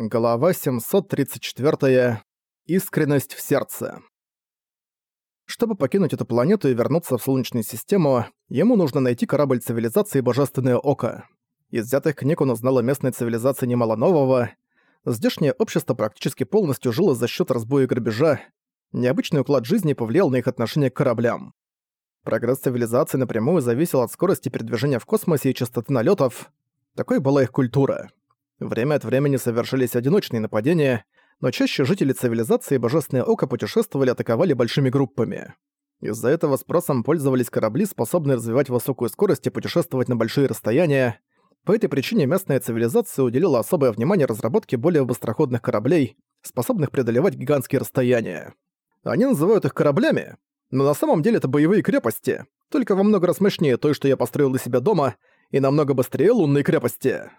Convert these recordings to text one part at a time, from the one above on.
Глава 734. Искренность в сердце. Чтобы покинуть эту планету и вернуться в Солнечную систему, ему нужно найти корабль цивилизации Божественное Око. Из взятых книг он узнал о местной цивилизации немало нового. Здешнее общество практически полностью жило за счет разбоя и грабежа. Необычный уклад жизни повлиял на их отношение к кораблям. Прогресс цивилизации напрямую зависел от скорости передвижения в космосе и частоты налетов. Такой была их культура. Время от времени совершились одиночные нападения, но чаще жители цивилизации Божественное Око путешествовали и атаковали большими группами. Из-за этого спросом пользовались корабли, способные развивать высокую скорость и путешествовать на большие расстояния. По этой причине местная цивилизация уделила особое внимание разработке более быстроходных кораблей, способных преодолевать гигантские расстояния. Они называют их кораблями, но на самом деле это боевые крепости, только во много раз мощнее той, что я построил для себя дома, и намного быстрее лунной крепости.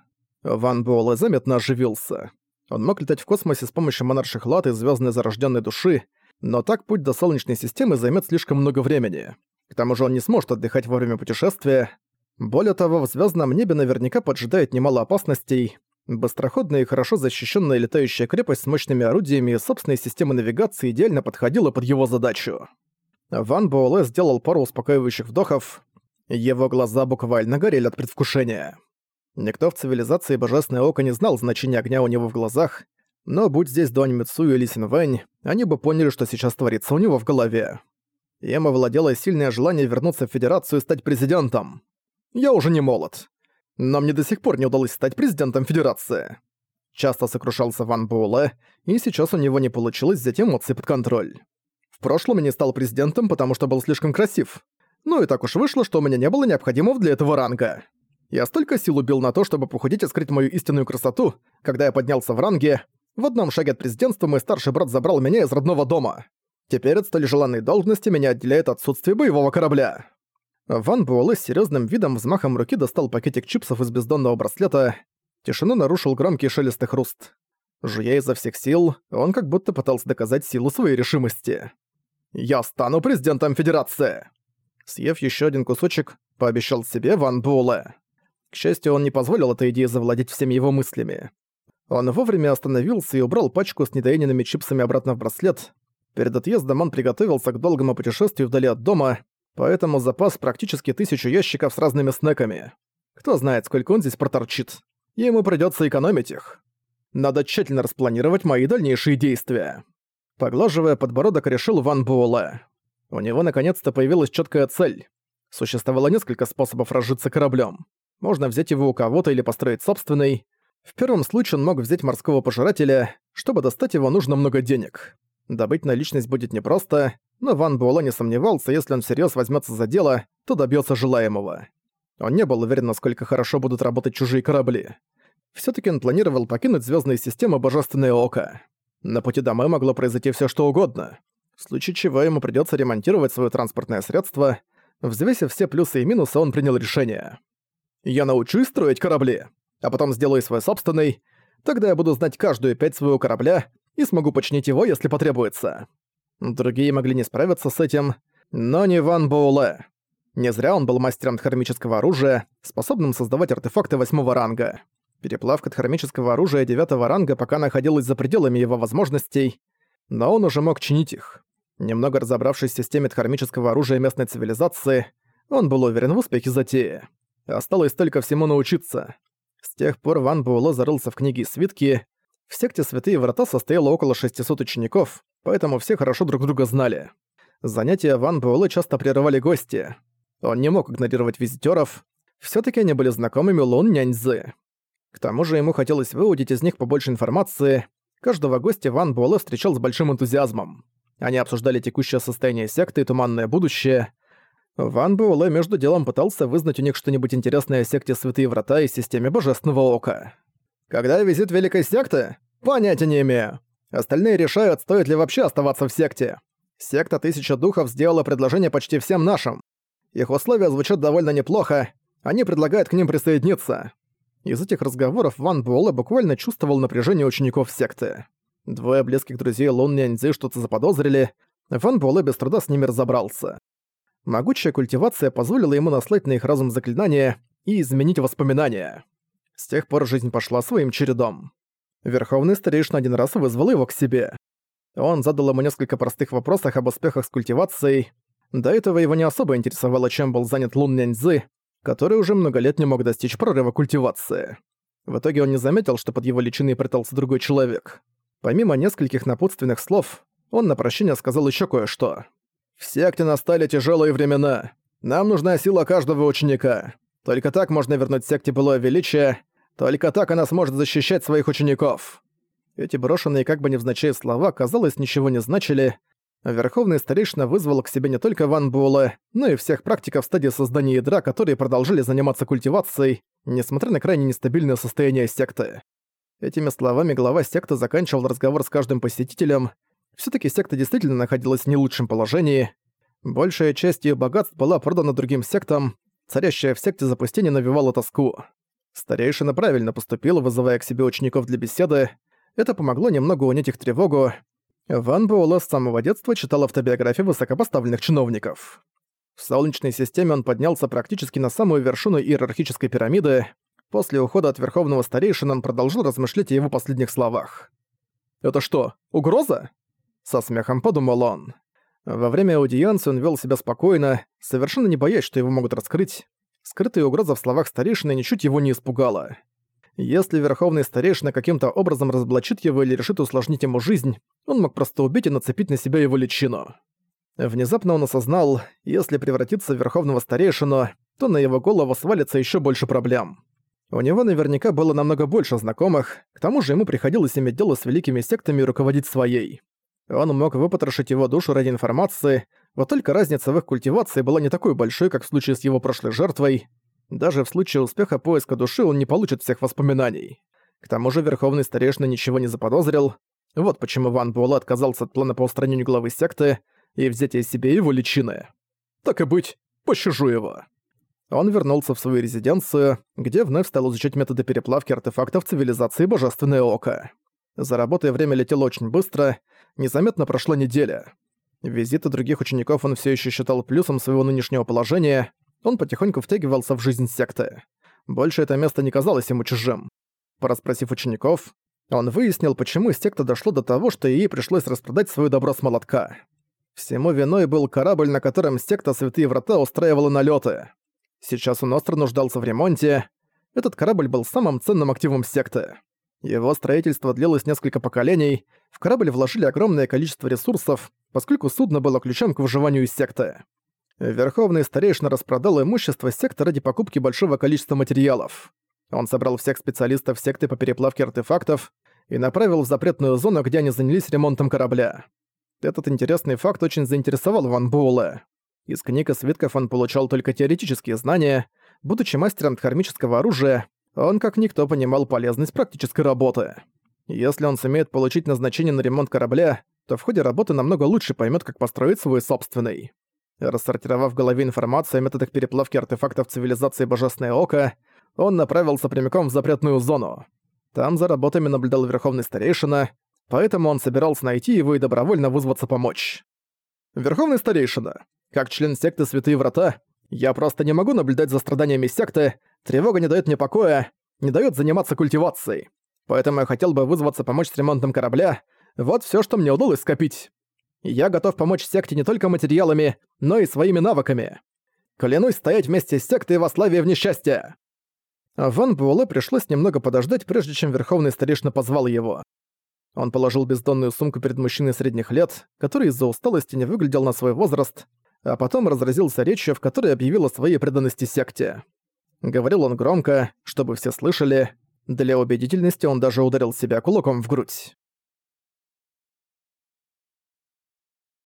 Ван Буэлэ заметно оживился. Он мог летать в космосе с помощью монарших лад и звездной зарожденной души, но так путь до Солнечной системы займет слишком много времени. К тому же он не сможет отдыхать во время путешествия. Более того, в звездном небе наверняка поджидает немало опасностей. Быстроходная и хорошо защищенная летающая крепость с мощными орудиями и собственной системой навигации идеально подходила под его задачу. Ван Буэлэ сделал пару успокаивающих вдохов. Его глаза буквально горели от предвкушения. Никто в цивилизации Божественное Око не знал значения огня у него в глазах, но будь здесь Дуань Мицу или Син Вэнь, они бы поняли, что сейчас творится у него в голове. Им овладело сильное желание вернуться в Федерацию и стать президентом. Я уже не молод. Но мне до сих пор не удалось стать президентом Федерации. Часто сокрушался Ван Буэлэ, и сейчас у него не получилось взять эмоции под контроль. В прошлом я не стал президентом, потому что был слишком красив. Ну и так уж вышло, что у меня не было необходимого для этого ранга. Я столько сил убил на то, чтобы похудеть и скрыть мою истинную красоту, когда я поднялся в ранге. В одном шаге от президентства мой старший брат забрал меня из родного дома. Теперь от столь желанной должности меня отделяет отсутствие боевого корабля. Ван Буэлэ с серьёзным видом взмахом руки достал пакетик чипсов из бездонного браслета. Тишину нарушил громкий шелестый хруст. Жуя изо всех сил, он как будто пытался доказать силу своей решимости. «Я стану президентом Федерации!» Съев ещё один кусочек, пообещал себе Ван Буэлэ. К счастью, он не позволил этой идее завладеть всеми его мыслями. Он вовремя остановился и убрал пачку с недоеденными чипсами обратно в браслет. Перед отъездом он приготовился к долгому путешествию вдали от дома, поэтому запас практически тысячу ящиков с разными снеками. Кто знает, сколько он здесь проторчит. Ему придётся экономить их. Надо тщательно распланировать мои дальнейшие действия. Поглаживая подбородок, решил Ван Буэлэ. У него наконец-то появилась чёткая цель. Существовало несколько способов разжиться кораблем. Можно взять его у кого-то или построить собственный. В первом случае он мог взять морского пожирателя. Чтобы достать его, нужно много денег. Добыть наличность будет непросто, но Ван Буэлэ не сомневался, если он всерьёз возьмется за дело, то добьется желаемого. Он не был уверен, насколько хорошо будут работать чужие корабли. все таки он планировал покинуть звездные системы Божественное Око. На пути домой могло произойти все что угодно. В случае чего ему придется ремонтировать свое транспортное средство. Взвесив все плюсы и минусы, он принял решение. Я научусь строить корабли, а потом сделаю свой собственный. Тогда я буду знать каждую пять своего корабля и смогу починить его, если потребуется. Другие могли не справиться с этим, но не Ван Боуле. Не зря он был мастером дхармического оружия, способным создавать артефакты восьмого ранга. Переплавка дхармического оружия девятого ранга пока находилась за пределами его возможностей, но он уже мог чинить их. Немного разобравшись в системе дхармического оружия местной цивилизации, он был уверен в успехе затеи. Осталось только всему научиться. С тех пор Ван Буэлло зарылся в книги и свитки. В секте Святые Врата состояло около 600 учеников, поэтому все хорошо друг друга знали. Занятия Ван Буэлло часто прерывали гости. Он не мог игнорировать визитёров. Всё-таки они были знакомыми Лун Няньзы. К тому же ему хотелось выудить из них побольше информации. Каждого гостя Ван Буэлэ встречал с большим энтузиазмом. Они обсуждали текущее состояние секты и туманное будущее. Ван Буэлэ между делом пытался вызнать у них что-нибудь интересное о секте Святые Врата и системе Божественного Ока. «Когда визит Великой Секты? Понятия не имею. Остальные решают, стоит ли вообще оставаться в секте. Секта Тысяча Духов сделала предложение почти всем нашим. Их условия звучат довольно неплохо, они предлагают к ним присоединиться». Из этих разговоров Ван Буэлэ буквально чувствовал напряжение учеников секты. Двое близких друзей Лун Няньцзы что-то заподозрили, Ван Буэлэ без труда с ними разобрался. Могучая культивация позволила ему наслать на их разум заклинания и изменить воспоминания. С тех пор жизнь пошла своим чередом. Верховный старейшина один раз вызвал его к себе. Он задал ему несколько простых вопросов об успехах с культивацией. До этого его не особо интересовало, чем был занят Лун Няньцзы, который уже много лет не мог достичь прорыва культивации. В итоге он не заметил, что под его личиной прятался другой человек. Помимо нескольких напутственных слов, он на прощение сказал еще кое-что. «В секте настали тяжелые времена. Нам нужна сила каждого ученика. Только так можно вернуть секте былое величие, только так она сможет защищать своих учеников». Эти брошенные как бы невзначай слова, казалось, ничего не значили. Верховный старейшина вызвал к себе не только Ван Буэлэ, но и всех практиков стадии создания ядра, которые продолжили заниматься культивацией, несмотря на крайне нестабильное состояние секты. Этими словами глава секты заканчивал разговор с каждым посетителем. Все таки секта действительно находилась в не лучшем положении. Большая часть ее богатств была продана другим сектам, царящая в секте запустение навевала тоску. Старейшина правильно поступил, вызывая к себе учеников для беседы. Это помогло немного унять их тревогу. Ван Буэлэ с самого детства читал автобиографии высокопоставленных чиновников. В Солнечной системе он поднялся практически на самую вершину иерархической пирамиды, После ухода от Верховного Старейшины он продолжил размышлять о его последних словах. «Это что, угроза?» Со смехом подумал он. Во время аудиенции он вел себя спокойно, совершенно не боясь, что его могут раскрыть. Скрытая угроза в словах старейшины ничуть его не испугала. Если Верховный Старейшина каким-то образом разоблачит его или решит усложнить ему жизнь, он мог просто убить и нацепить на себя его личину. Внезапно он осознал, если превратиться в Верховного Старейшину, то на его голову свалится еще больше проблем. У него наверняка было намного больше знакомых, к тому же ему приходилось иметь дело с великими сектами и руководить своей. Он мог выпотрошить его душу ради информации, вот только разница в их культивации была не такой большой, как в случае с его прошлой жертвой. Даже в случае успеха поиска души он не получит всех воспоминаний. К тому же Верховный Старейшина ничего не заподозрил. Вот почему Ван Буэлэ отказался от плана по устранению главы секты и взятия себе его личины. Так и быть, пощажу его. Он вернулся в свою резиденцию, где вновь стал изучать методы переплавки артефактов цивилизации Божественное Око. За работой время летело очень быстро, незаметно прошла неделя. Визиты других учеников он все еще считал плюсом своего нынешнего положения, он потихоньку втягивался в жизнь секты. Больше это место не казалось ему чужим. Пораспросив учеников, он выяснил, почему секта дошло до того, что ей пришлось распродать свое добро с молотка. Всему виной был корабль, на котором секта Святые Врата устраивала налеты. Сейчас он остро нуждался в ремонте. Этот корабль был самым ценным активом секты. Его строительство длилось несколько поколений, в корабль вложили огромное количество ресурсов, поскольку судно было ключом к выживанию секты. Верховный старейшина распродал имущество секты ради покупки большого количества материалов. Он собрал всех специалистов секты по переплавке артефактов и направил в запретную зону, где они занялись ремонтом корабля. Этот интересный факт очень заинтересовал Ван Буэлэ. Из книг и свитков он получал только теоретические знания. Будучи мастером дхармического оружия, он как никто понимал полезность практической работы. Если он сумеет получить назначение на ремонт корабля, то в ходе работы намного лучше поймет, как построить свой собственный. Рассортировав в голове информацию о методах переплавки артефактов цивилизации Божественное Око, он направился прямиком в запретную зону. Там за работами наблюдал Верховный Старейшина, поэтому он собирался найти его и добровольно вызваться помочь. «Верховный Старейшина, как член секты Святые Врата, я просто не могу наблюдать за страданиями секты, тревога не дает мне покоя, не дает заниматься культивацией. Поэтому я хотел бы вызваться помочь с ремонтом корабля. Вот все, что мне удалось скопить. Я готов помочь секте не только материалами, но и своими навыками. Клянусь стоять вместе с сектой во славе и в несчастье!» Ван Буэлэ пришлось немного подождать, прежде чем Верховный Старейшина позвал его. Он положил бездонную сумку перед мужчиной средних лет, который из-за усталости не выглядел на свой возраст, а потом разразился речью, в которой объявил о своей преданности секте. Говорил он громко, чтобы все слышали. Для убедительности он даже ударил себя кулаком в грудь.